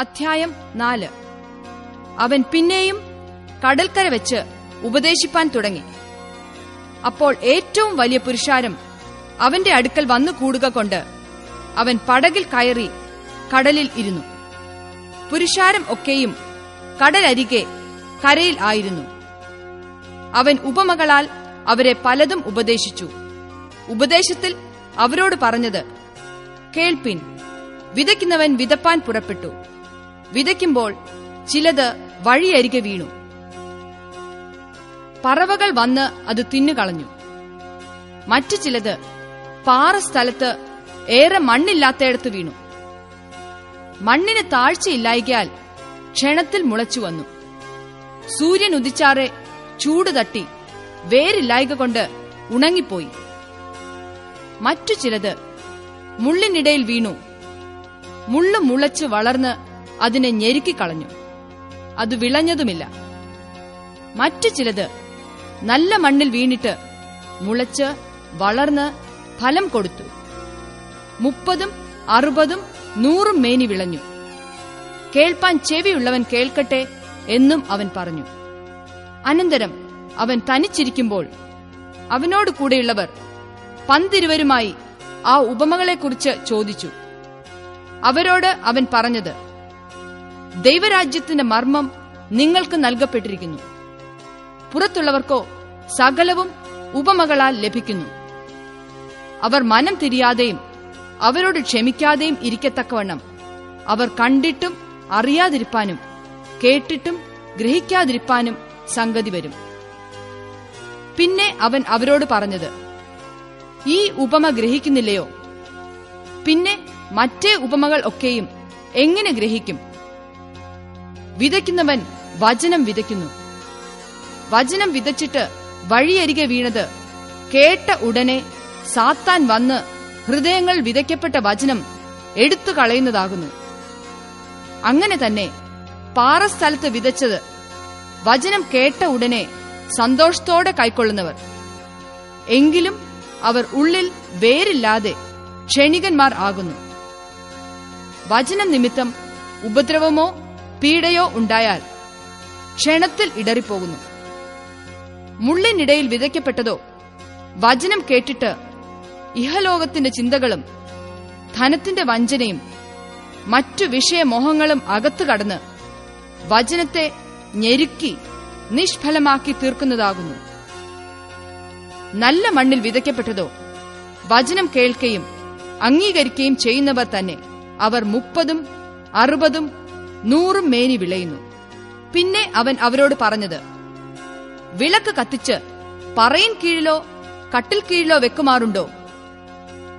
അധ്യായം നാല്. അവൻ പിന്നെയും കടൽക്കര വെച്ച് ഉപദേശിപ്പാൻ തുടങ്ങി. അപ്പോൾ ഏറ്റവും വലിയ പുരുഷാരം അവന്റെ അടുക്കൽ വന്നു കൂടുക കൊണ്ട് അവൻ പടകിൽ കയറി കടലിൽ ഇരുന്നു. പുരുഷാരം ഒക്കെയും കടലരികെ കരയിൽ ആയിരുന്നു. അവൻ ഉപമകളാൽ അവരെ പലതും ഉപദേശിച്ചു. ഉപദേശത്തിൽ അവരോട് പറഞ്ഞത് കേൾപ്പിൻ വിതയ്ക്കുന്നവൻ വിതപ്പാൻ പുറപ്പെട്ടു. വിതയ്ക്കുമ്പോൾ ചിലത് വഴിയരികെ വീണു. പറവകൾ വന്ന് അത് തിന്നുകളഞ്ഞു മറ്റു ചിലത് പാറ സ്ഥലത്ത് ഏറെ മണ്ണില്ലാത്തയിടത്ത് വീണു. മണ്ണിന് താഴ്ചയില്ലായികയാൽ ക്ഷണത്തിൽ മുളച്ചു വന്നു. സൂര്യൻ ഉദിച്ചാറെ ചൂട് തട്ടി വേരില്ലായിക കൊണ്ട് ഉണങ്ങിപ്പോയി. മറ്റു ചിലത് മുള്ളിനിടയിൽ വീണു. മുള്ളു മുളച്ച് വളർന്ന് അതിനെ ഞെരുക്കിക്കളഞ്ഞു. അത് വിളഞ്ഞതുമില്ല. മറ്റു ചിലത് നല്ല മണ്ണിൽ വീണിട്ട് മുളച്ച് വളർന്ന് ഫലം കൊടുത്തു. മുപ്പതും അറുപതും നൂറും മേനി വിളഞ്ഞു. കേൾപ്പാൻ ചെവിയുള്ളവൻ കേൾക്കട്ടെ എന്നും അവൻ പറഞ്ഞു. അനന്തരം അവൻ തനിച്ചിരിക്കുമ്പോൾ അവനോട് കൂടെയുള്ളവർ പന്തിരുവരുമായി ആ ഉപമകളെക്കുറിച്ച് ചോദിച്ചു. അവരോട് അവൻ പറഞ്ഞത് ദൈവരാജ്യത്തിന്റെ മർമ്മം നിങ്ങൾക്ക് നൽകപ്പെട്ടിരിക്കുന്നു. പുറത്തുള്ളവർക്കോ സകലവും ഉപമകളാൽ ലഭിക്കുന്നു. അവർ മനം തിരിയാതെയും അവരോട് ക്ഷമിക്കാതെയും ഇരിക്കത്തക്കവണ്ണം അവർ കണ്ടിട്ടും അറിയാതിരിപ്പാനും കേട്ടിട്ടും ഗ്രഹിക്കാതിരിപ്പാനും സംഗതി വരും. പിന്നെ അവൻ അവരോട് പറഞ്ഞത് ഈ ഉപമ ഗ്രഹിക്കുന്നില്ലയോ? പിന്നെ മറ്റേ ഉപമകൾ ഒക്കെയും എങ്ങനെ ഗ്രഹിക്കും? വിതയ്ക്കുന്നവൻ വചനം വിതയ്ക്കുന്നു. വചനം വിതച്ചിട്ട് വഴിയരികെ വീണത് കേട്ട ഉടനെ സാത്താൻ വന്ന് ഹൃദയങ്ങൾ വിതയ്ക്കപ്പെട്ട വചനം എടുത്തു കളയുന്നതാകുന്നു. അങ്ങനെ തന്നെ പാറസ്ഥലത്ത് വിതച്ചത് വചനം കേട്ട ഉടനെ സന്തോഷത്തോടെ കൈക്കൊള്ളുന്നവർ. എങ്കിലും അവർ ഉള്ളിൽ വേരില്ലാതെ ക്ഷണികന്മാർ ആകുന്നു. വചനം നിമിത്തം ഉപദ്രവമോ പീഡയോ ഉണ്ടായാൽ ക്ഷണത്തിൽ ഇടറിപ്പോകുന്നു. മുള്ളിനിടയിൽ വിതയ്ക്കപ്പെട്ടതോ വചനം കേട്ടിട്ട് ഇഹലോകത്തിന്റെ ചിന്തകളും ധനത്തിന്റെ വഞ്ചനയും മറ്റു വിഷയമോഹങ്ങളും അകത്തു കടന്ന് വചനത്തെ ഞെരുക്കി നിഷ്ഫലമാക്കി തീർക്കുന്നതാകുന്നു. നല്ല മണ്ണിൽ വിതയ്ക്കപ്പെട്ടതോ വചനം കേൾക്കുകയും അംഗീകരിക്കുകയും ചെയ്യുന്നവർ തന്നെ. അവർ മുപ്പതും അറുപതും നൂറും മേനി വിളയുന്നു. പിന്നെ അവൻ അവരോട് പറഞ്ഞത് വിളക്ക് കത്തിച്ച് പറയിൻ കീഴിലോ കട്ടിൽ കീഴിലോ വെക്കുമാറുണ്ടോ?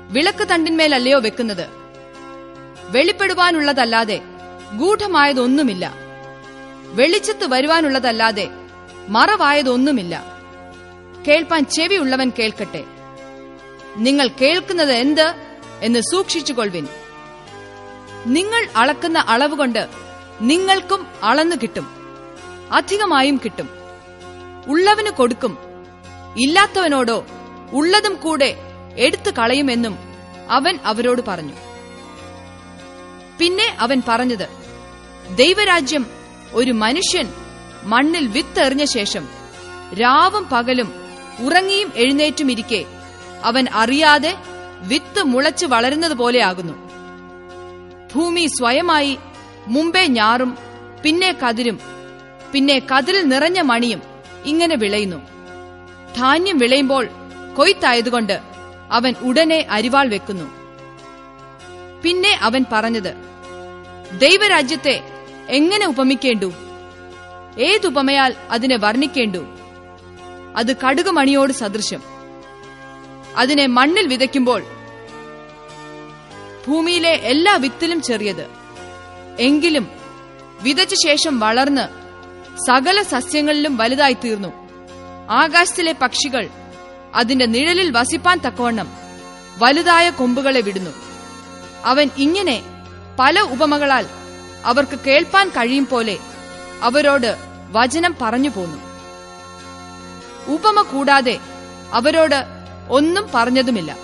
വിളക്ക് തണ്ടിന്മേലല്ലയോ വെക്കുന്നത്? വെളിപ്പെടുവാനുള്ളതല്ലാതെ ഗൂഢമായതൊന്നുമില്ല. വെളിച്ചത്ത് വരുവാനുള്ളതല്ലാതെ മറവായതൊന്നുമില്ല. കേൾപ്പാൻ ചെവിയുള്ളവൻ കേൾക്കട്ടെ. നിങ്ങൾ കേൾക്കുന്നത് എന്ത് എന്ന് സൂക്ഷിച്ചുകൊള്ളുവിൻ നിങ്ങൾ അളക്കുന്ന അളവ് കൊണ്ട് നിങ്ങൾക്കും അളന്നു കിട്ടും. അധികമായും കിട്ടും. ഉള്ളവന് കൊടുക്കും. ഇല്ലാത്തവനോടോ ഉള്ളതും കൂടെ എടുത്തു കളയുമെന്നും അവൻ അവരോട് പറഞ്ഞു. പിന്നെ അവൻ പറഞ്ഞത് ദൈവരാജ്യം ഒരു മനുഷ്യൻ മണ്ണിൽ വിത്തെറിഞ്ഞ ശേഷം രാവും പകലും ഉറങ്ങിയും എഴുന്നേറ്റുമിരിക്കെ അവൻ അറിയാതെ വിത്ത് മുളച്ച് വളരുന്നത് പോലെയാകുന്നു ഭൂമി സ്വയമായി മുമ്പേ ഞാറും പിന്നെ കതിരും പിന്നെ കതിരിൽ നിറഞ്ഞ മണിയും ഇങ്ങനെ വിളയുന്നു. ധാന്യം വിളയുമ്പോൾ കൊയ്ത്തായതുകൊണ്ട് അവൻ ഉടനെ അരിവാൾ വെക്കുന്നു. പിന്നെ അവൻ പറഞ്ഞത് ദൈവരാജ്യത്തെ എങ്ങനെ ഉപമിക്കേണ്ടു? ഏതുപമയാൽ അതിനെ വർണിക്കേണ്ടു? അത് കടുകുമണിയോട് സദൃശ്യം. അതിനെ മണ്ണിൽ വിതയ്ക്കുമ്പോൾ ഭൂമിയിലെ എല്ലാ വിത്തിലും ചെറിയത്. എങ്കിലും വിതച്ച ശേഷം വളർന്ന് സകല സസ്യങ്ങളിലും വലുതായി തീർന്നു. ആകാശത്തിലെ പക്ഷികൾ അതിന്റെ നിഴലിൽ വസിപ്പാൻ തക്കവണ്ണം വലുതായ കൊമ്പുകളെ വിടുന്നു. അവൻ ഇങ്ങനെ പല ഉപമകളാൽ അവർക്ക് കേൾപ്പാൻ കഴിയും പോലെ അവരോട് വചനം പറഞ്ഞു പോന്നു. ഉപമ കൂടാതെ അവരോട് ഒന്നും പറഞ്ഞതുമില്ല.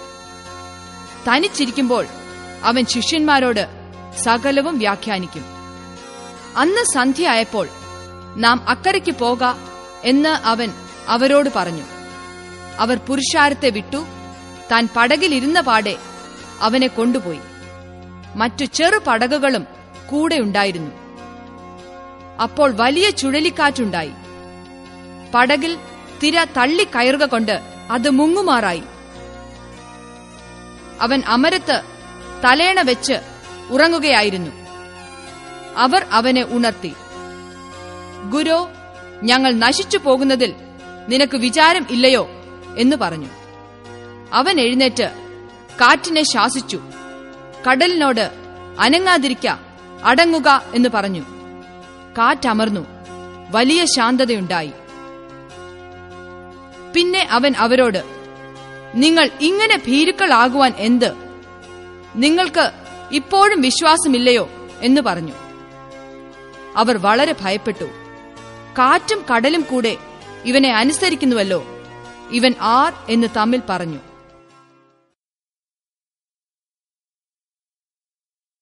തനിച്ചിരിക്കുമ്പോൾ അവൻ ശിഷ്യന്മാരോട് സകലവും വ്യാഖ്യാനിക്കും. അന്ന് സന്ധ്യയായപ്പോൾ നാം അക്കരയ്ക്ക് പോക എന്ന് അവൻ അവരോട് പറഞ്ഞു. അവർ പുരുഷാരത്തെ വിട്ടു താൻ പടകിലിരുന്ന പാടെ അവനെ കൊണ്ടുപോയി. മറ്റു ചെറു പടകുകളും കൂടെ ഉണ്ടായിരുന്നു. അപ്പോൾ വലിയ ചുഴലിക്കാറ്റുണ്ടായി. പടകിൽ തിര തള്ളിക്കയറുക കൊണ്ട് അത് മുങ്ങുമാറായി. അവൻ അമരത്ത് തലേണ വെച്ച് ഉറങ്ങുകയായിരുന്നു. അവർ അവനെ ഉണർത്തി. ഗുരു ഞങ്ങൾ നശിച്ചു പോകുന്നതിൽ നിനക്ക് വിചാരം ഇല്ലയോ? എന്ന് പറഞ്ഞു. അവൻ എഴുന്നേറ്റ് കാറ്റിനെ ശാസിച്ചു. കടലിനോട് അനങ്ങാതിരിക്ക അടങ്ങുക എന്ന് പറഞ്ഞു. കാറ്റമർന്നു. വലിയ ശാന്തതയുണ്ടായി. പിന്നെ അവൻ അവരോട് നിങ്ങൾ ഇങ്ങനെ ഭീരുക്കളാകുവാൻ എന്ത്? നിങ്ങൾക്ക് ഇപ്പോഴും വിശ്വാസമില്ലയോ എന്ന് പറഞ്ഞു. അവർ വളരെ ഭയപ്പെട്ടു. കാറ്റും കടലും കൂടെ ഇവനെ അനുസരിക്കുന്നുവല്ലോ. ഇവൻ ആർ എന്ന് തമ്മിൽ പറഞ്ഞു.